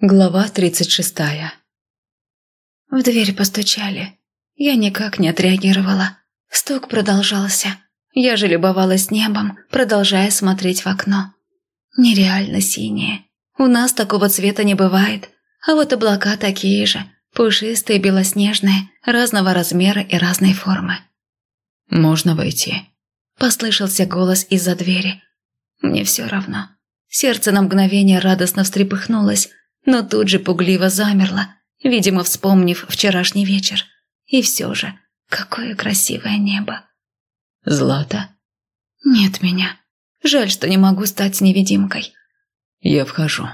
Глава тридцать шестая В дверь постучали. Я никак не отреагировала. Стук продолжался. Я же любовалась небом, продолжая смотреть в окно. Нереально синее. У нас такого цвета не бывает. А вот облака такие же, пушистые, белоснежные, разного размера и разной формы. «Можно войти?» Послышался голос из-за двери. Мне все равно. Сердце на мгновение радостно встрепыхнулось, но тут же пугливо замерло, видимо, вспомнив вчерашний вечер. И все же, какое красивое небо. «Злата?» «Нет меня. Жаль, что не могу стать невидимкой». «Я вхожу».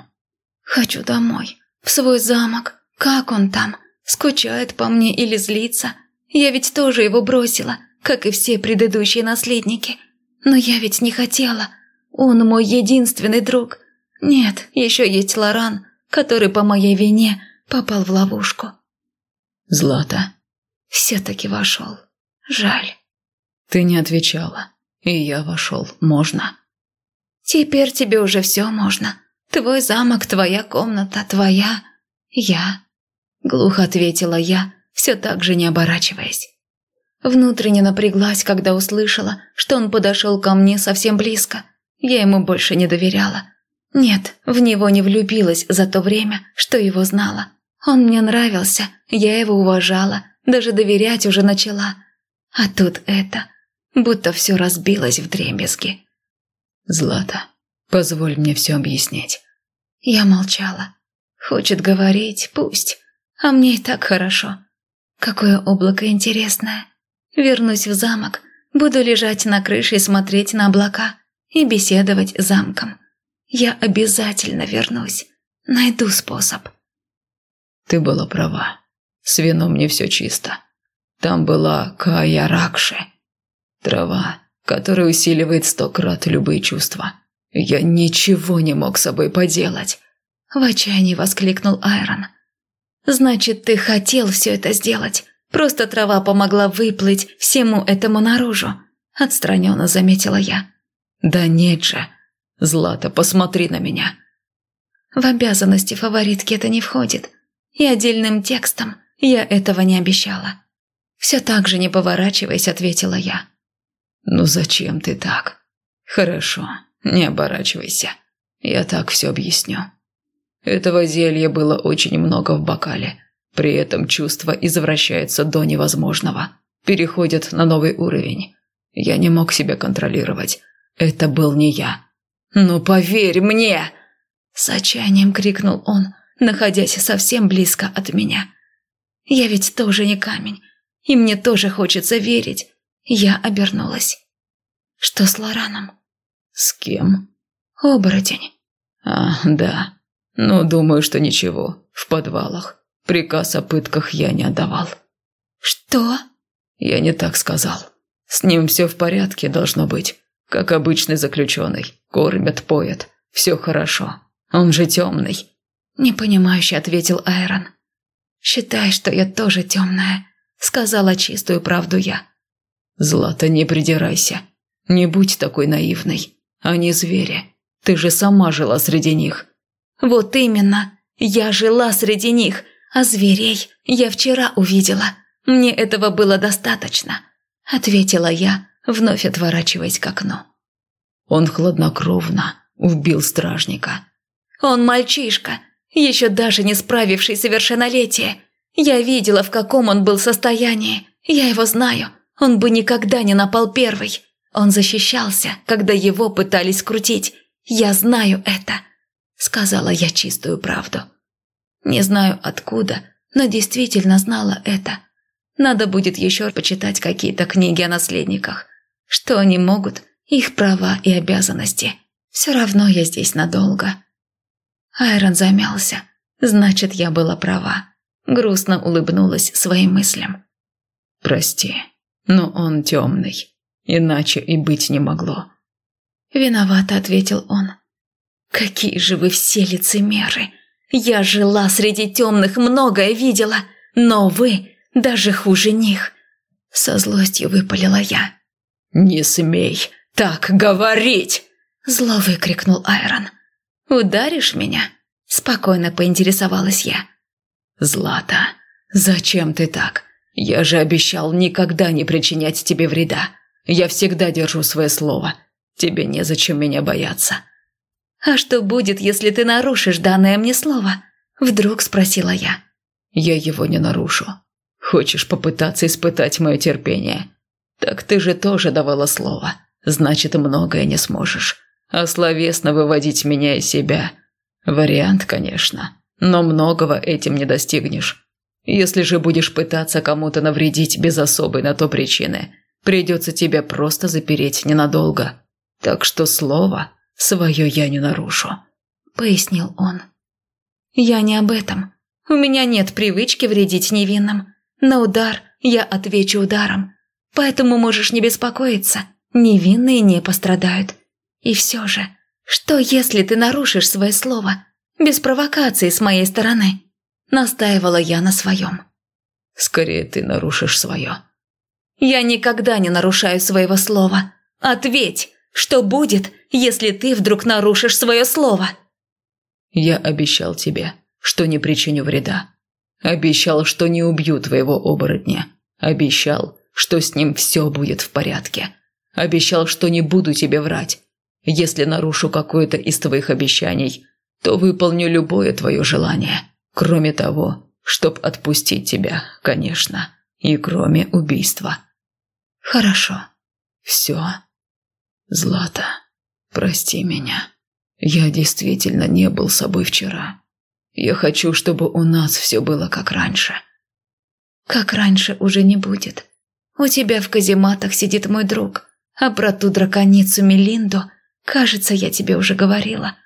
«Хочу домой, в свой замок. Как он там? Скучает по мне или злится? Я ведь тоже его бросила, как и все предыдущие наследники. Но я ведь не хотела. Он мой единственный друг. Нет, еще есть Лоран, который по моей вине попал в ловушку. Злата. Все-таки вошел. Жаль. Ты не отвечала. И я вошел. Можно? Теперь тебе уже все можно. Твой замок, твоя комната, твоя... Я. Глухо ответила я, все так же не оборачиваясь. Внутренне напряглась, когда услышала, что он подошел ко мне совсем близко. Я ему больше не доверяла. Нет, в него не влюбилась за то время, что его знала. Он мне нравился, я его уважала, даже доверять уже начала. А тут это, будто все разбилось в дребезги. «Злата, позволь мне все объяснить». Я молчала. Хочет говорить, пусть. А мне и так хорошо. Какое облако интересное. Вернусь в замок, буду лежать на крыше и смотреть на облака и беседовать с замком. Я обязательно вернусь. Найду способ. Ты была права. С вином не все чисто. Там была Кая Ракши. Трава, которая усиливает сто крат любые чувства. Я ничего не мог с собой поделать. В отчаянии воскликнул Айрон. Значит, ты хотел все это сделать. Просто трава помогла выплыть всему этому наружу. Отстраненно заметила я. Да нет же. Злата, посмотри на меня. В обязанности фаворитки это не входит. И отдельным текстом я этого не обещала. Все так же, не поворачиваясь, ответила я. «Ну зачем ты так?» «Хорошо, не оборачивайся. Я так все объясню. Этого зелья было очень много в бокале. При этом чувства извращаются до невозможного. Переходят на новый уровень. Я не мог себя контролировать. Это был не я. «Ну, поверь мне!» С отчаянием крикнул он, находясь совсем близко от меня. «Я ведь тоже не камень, и мне тоже хочется верить». Я обернулась. «Что с Лораном?» «С кем?» «Оборотень». «А, да. Ну, думаю, что ничего. В подвалах. Приказ о пытках я не отдавал». «Что?» «Я не так сказал. С ним все в порядке должно быть. Как обычный заключенный. Кормят, поят. Все хорошо. Он же темный». Непонимающе ответил Айрон. «Считай, что я тоже темная», — сказала чистую правду я. «Злата, не придирайся. Не будь такой наивной. Они звери. Ты же сама жила среди них». «Вот именно. Я жила среди них, а зверей я вчера увидела. Мне этого было достаточно», — ответила я, вновь отворачиваясь к окну. Он хладнокровно убил стражника. «Он мальчишка, еще даже не справивший совершеннолетие. Я видела, в каком он был состоянии. Я его знаю. Он бы никогда не напал первый. Он защищался, когда его пытались крутить. Я знаю это», — сказала я чистую правду. Не знаю откуда, но действительно знала это. Надо будет еще почитать какие-то книги о наследниках. Что они могут, их права и обязанности. Все равно я здесь надолго. Айрон замялся. Значит, я была права. Грустно улыбнулась своим мыслям. «Прости, но он темный. Иначе и быть не могло». Виновато ответил он. «Какие же вы все лицемеры! Я жила среди темных, многое видела, но вы даже хуже них!» Со злостью выпалила я. «Не смей так говорить!» Зло выкрикнул Айрон. «Ударишь меня?» спокойно поинтересовалась я. «Злата, зачем ты так? Я же обещал никогда не причинять тебе вреда. Я всегда держу свое слово. Тебе незачем меня бояться». «А что будет, если ты нарушишь данное мне слово?» Вдруг спросила я. «Я его не нарушу. Хочешь попытаться испытать мое терпение? Так ты же тоже давала слово. Значит, многое не сможешь. А словесно выводить меня из себя. Вариант, конечно. Но многого этим не достигнешь. Если же будешь пытаться кому-то навредить без особой на то причины, придется тебя просто запереть ненадолго. Так что слово свое я не нарушу», — пояснил он. «Я не об этом. У меня нет привычки вредить невинным. На удар я отвечу ударом. Поэтому можешь не беспокоиться. Невинные не пострадают. И все же, что если ты нарушишь свое слово? Без провокации с моей стороны?» Настаивала я на своем. «Скорее ты нарушишь свое». «Я никогда не нарушаю своего слова. Ответь, что будет, если ты вдруг нарушишь свое слово?» «Я обещал тебе, что не причиню вреда. Обещал, что не убью твоего оборотня. Обещал, что с ним все будет в порядке. Обещал, что не буду тебе врать. Если нарушу какое-то из твоих обещаний, то выполню любое твое желание, кроме того, чтоб отпустить тебя, конечно, и кроме убийства». «Хорошо». «Все. Злата, прости меня. Я действительно не был собой вчера. Я хочу, чтобы у нас все было как раньше». «Как раньше уже не будет. У тебя в казематах сидит мой друг, а про ту драконицу Мелинду, кажется, я тебе уже говорила.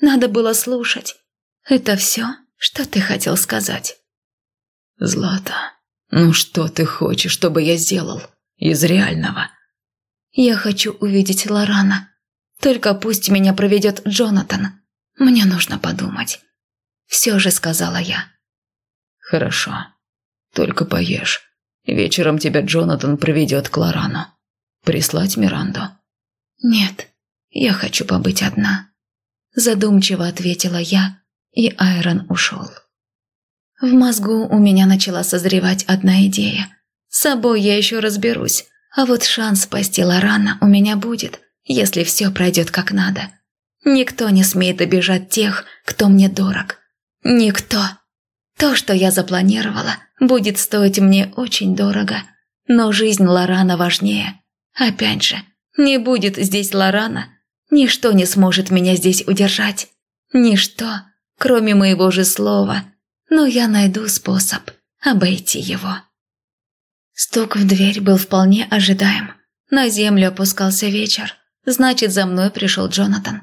Надо было слушать. Это все, что ты хотел сказать?» «Злата, ну что ты хочешь, чтобы я сделал из реального?» Я хочу увидеть Лорана. Только пусть меня проведет Джонатан. Мне нужно подумать. Все же сказала я. Хорошо. Только поешь. Вечером тебя Джонатан проведет к Лорану. Прислать Миранду? Нет, я хочу побыть одна. Задумчиво ответила я, и Айрон ушел. В мозгу у меня начала созревать одна идея. С собой я еще разберусь, а вот шанс спасти Лорана у меня будет, если все пройдет как надо. Никто не смеет обижать тех, кто мне дорог. Никто. То, что я запланировала, будет стоить мне очень дорого. Но жизнь Лорана важнее. Опять же, не будет здесь Лорана, ничто не сможет меня здесь удержать. Ничто, кроме моего же слова. Но я найду способ обойти его. Стук в дверь был вполне ожидаем. На землю опускался вечер. Значит, за мной пришел Джонатан.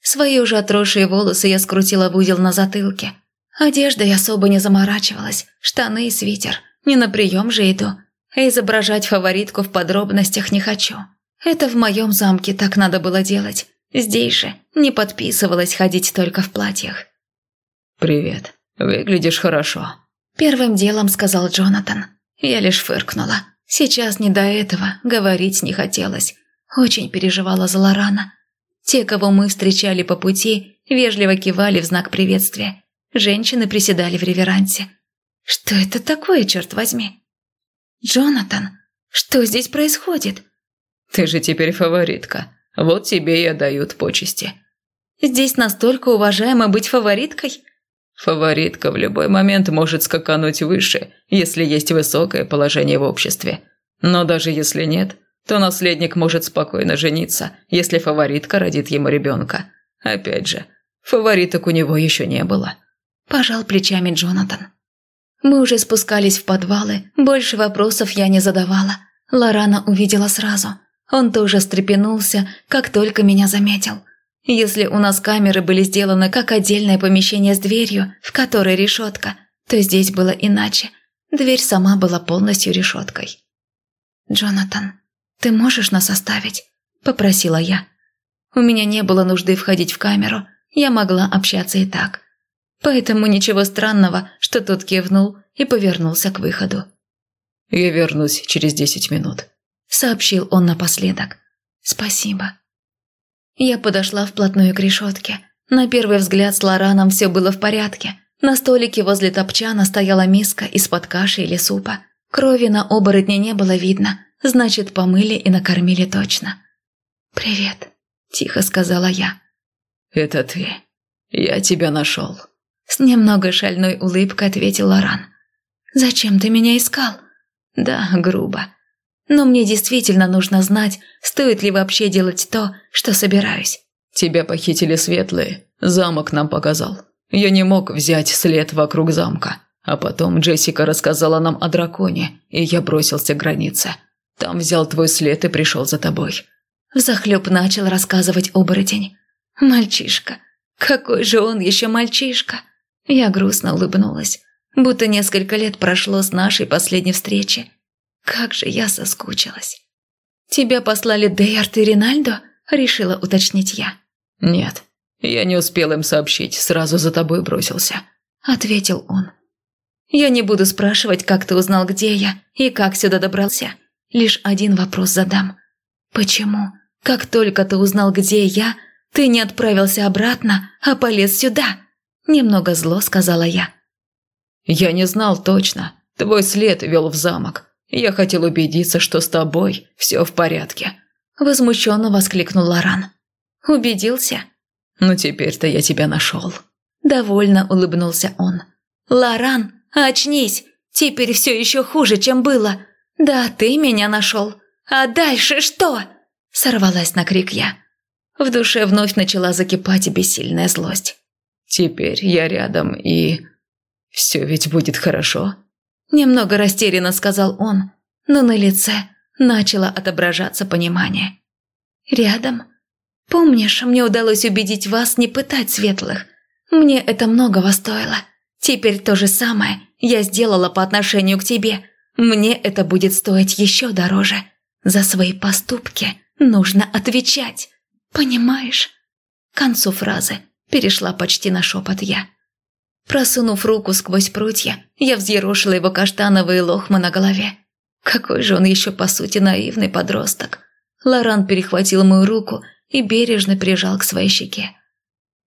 Свои уже отросшие волосы я скрутила в узел на затылке. Одеждой особо не заморачивалась. Штаны и свитер. Не на прием же иду. А изображать фаворитку в подробностях не хочу. Это в моем замке так надо было делать. Здесь же не подписывалась ходить только в платьях. «Привет. Выглядишь хорошо», – первым делом сказал Джонатан. Я лишь фыркнула. Сейчас не до этого, говорить не хотелось. Очень переживала за Лорана. Те, кого мы встречали по пути, вежливо кивали в знак приветствия. Женщины приседали в реверансе. Что это такое, черт возьми? «Джонатан, что здесь происходит?» «Ты же теперь фаворитка. Вот тебе и отдают почести». «Здесь настолько уважаемо быть фавориткой?» Фаворитка в любой момент может скакануть выше, если есть высокое положение в обществе. Но даже если нет, то наследник может спокойно жениться, если фаворитка родит ему ребенка. Опять же, фавориток у него еще не было. Пожал плечами Джонатан. Мы уже спускались в подвалы, больше вопросов я не задавала. Лорана увидела сразу. Он тоже встрепенулся, как только меня заметил. Если у нас камеры были сделаны как отдельное помещение с дверью, в которой решетка, то здесь было иначе. Дверь сама была полностью решеткой. «Джонатан, ты можешь нас оставить?» – попросила я. У меня не было нужды входить в камеру, я могла общаться и так. Поэтому ничего странного, что тот кивнул и повернулся к выходу. «Я вернусь через десять минут», – сообщил он напоследок. «Спасибо». Я подошла вплотную к решетке. На первый взгляд с Лораном все было в порядке. На столике возле топчана стояла миска из-под каши или супа. Крови на оборотне не было видно, значит, помыли и накормили точно. «Привет», – тихо сказала я. «Это ты. Я тебя нашел». С немного шальной улыбкой ответил Лоран. «Зачем ты меня искал?» «Да, грубо. Но мне действительно нужно знать, стоит ли вообще делать то, что собираюсь». «Тебя похитили светлые. Замок нам показал. Я не мог взять след вокруг замка. А потом Джессика рассказала нам о драконе, и я бросился к границе. Там взял твой след и пришел за тобой». Взахлеб начал рассказывать оборотень. «Мальчишка. Какой же он еще мальчишка?» Я грустно улыбнулась, будто несколько лет прошло с нашей последней встречи. Как же я соскучилась. «Тебя послали Дейарт и Ринальдо?» – решила уточнить я. «Нет, я не успел им сообщить, сразу за тобой бросился», – ответил он. «Я не буду спрашивать, как ты узнал, где я и как сюда добрался. Лишь один вопрос задам. Почему, как только ты узнал, где я, ты не отправился обратно, а полез сюда?» Немного зло сказала я. «Я не знал точно. Твой след вел в замок. Я хотел убедиться, что с тобой все в порядке». Возмущенно воскликнул Лоран. «Убедился?» «Ну теперь-то я тебя нашел». Довольно улыбнулся он. «Лоран, очнись! Теперь все еще хуже, чем было. Да, ты меня нашел. А дальше что?» Сорвалась на крик я. В душе вновь начала закипать бессильная злость. Теперь я рядом и... Все ведь будет хорошо?» Немного растерянно сказал он, но на лице начало отображаться понимание. «Рядом? Помнишь, мне удалось убедить вас не пытать светлых? Мне это многого стоило. Теперь то же самое я сделала по отношению к тебе. Мне это будет стоить еще дороже. За свои поступки нужно отвечать. Понимаешь?» К концу фразы перешла почти на шепот я. Просунув руку сквозь прутья, я взъерошила его каштановые лохмы на голове. Какой же он еще, по сути, наивный подросток. Лоран перехватил мою руку и бережно прижал к своей щеке.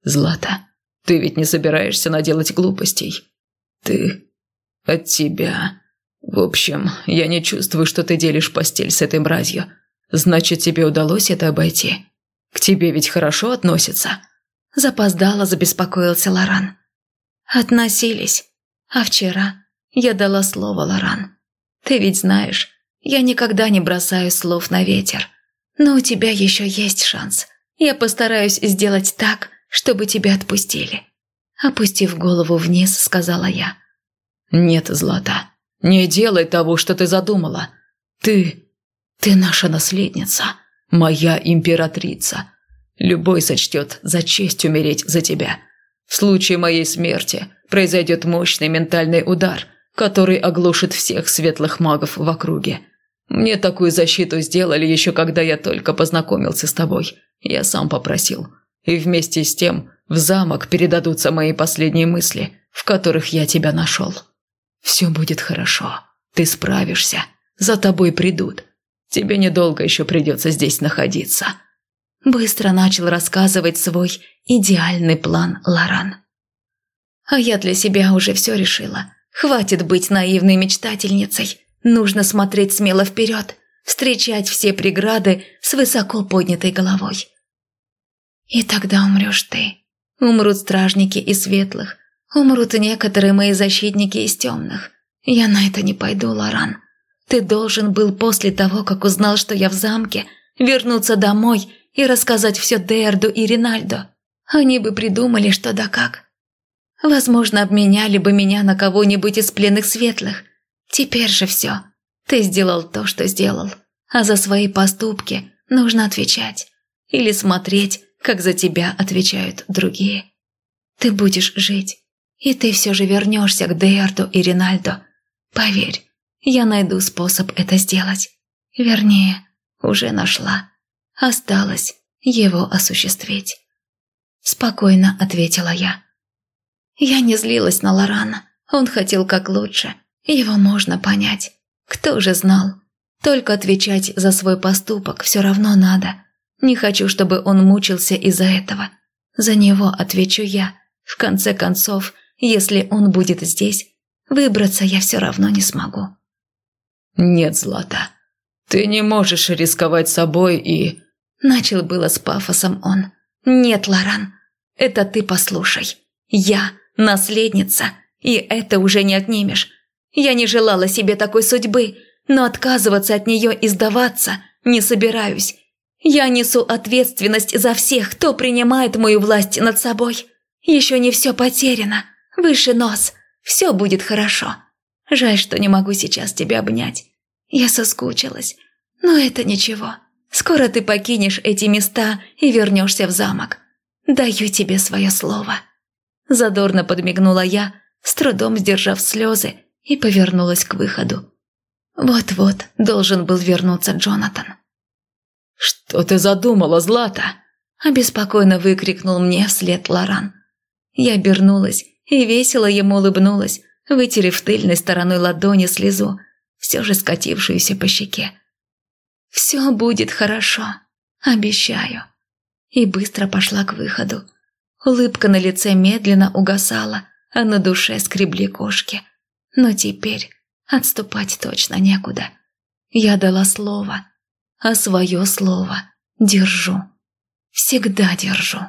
«Злата, ты ведь не собираешься наделать глупостей? Ты... от тебя... В общем, я не чувствую, что ты делишь постель с этой мразью. Значит, тебе удалось это обойти? К тебе ведь хорошо относятся?» Запоздало забеспокоился Лоран. Относились. А вчера я дала слово Лоран. Ты ведь знаешь, я никогда не бросаю слов на ветер. Но у тебя еще есть шанс. Я постараюсь сделать так, чтобы тебя отпустили. Опустив голову вниз, сказала я. «Нет, Злата, не делай того, что ты задумала. Ты... ты наша наследница, моя императрица. Любой сочтет за честь умереть за тебя. В случае моей смерти произойдет мощный ментальный удар, который оглушит всех светлых магов в округе. Мне такую защиту сделали еще когда я только познакомился с тобой. Я сам попросил. И вместе с тем в замок передадутся мои последние мысли, в которых я тебя нашел. Все будет хорошо. Ты справишься. За тобой придут. Тебе недолго еще придется здесь находиться. Быстро начал рассказывать свой идеальный план Лоран. А я для себя уже все решила. Хватит быть наивной мечтательницей. Нужно смотреть смело вперед, встречать все преграды с высоко поднятой головой. И тогда умрешь ты. Умрут стражники из светлых. Умрут некоторые мои защитники из темных. Я на это не пойду, Лоран. Ты должен был после того, как узнал, что я в замке, вернуться домой и рассказать все Дерду и Ринальдо. Они бы придумали, что да как. Возможно, обменяли бы меня на кого-нибудь из пленных светлых. Теперь же все. Ты сделал то, что сделал. А за свои поступки нужно отвечать. Или смотреть, как за тебя отвечают другие. Ты будешь жить. И ты все же вернешься к Дейарду и Ринальдо. Поверь, я найду способ это сделать. Вернее, уже нашла. Осталось его осуществить. Спокойно ответила я. Я не злилась на Лорана. Он хотел как лучше. Его можно понять. Кто же знал? Только отвечать за свой поступок все равно надо. Не хочу, чтобы он мучился из-за этого. За него отвечу я. В конце концов, если он будет здесь, выбраться я все равно не смогу. «Нет, Злата, ты не можешь рисковать собой и...» Начал было с пафосом он. «Нет, Лоран, это ты послушай. Я наследница, и это уже не отнимешь. Я не желала себе такой судьбы, но отказываться от нее и сдаваться не собираюсь. Я несу ответственность за всех, кто принимает мою власть над собой. Еще не все потеряно. Выше нос. Все будет хорошо. Жаль, что не могу сейчас тебя обнять. Я соскучилась. Но это ничего. Скоро ты покинешь эти места и вернешься в замок. Даю тебе свое слово». Задорно подмигнула я, с трудом сдержав слезы, и повернулась к выходу. Вот-вот должен был вернуться Джонатан. «Что ты задумала, Злата?» – обеспокоенно выкрикнул мне вслед Лоран. Я обернулась и весело ему улыбнулась, вытерев тыльной стороной ладони слезу, все же скатившуюся по щеке. «Все будет хорошо, обещаю». И быстро пошла к выходу. Улыбка на лице медленно угасала, а на душе скребли кошки. Но теперь отступать точно некуда. Я дала слово, а свое слово держу. Всегда держу.